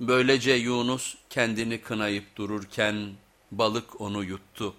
Böylece Yunus kendini kınayıp dururken balık onu yuttu.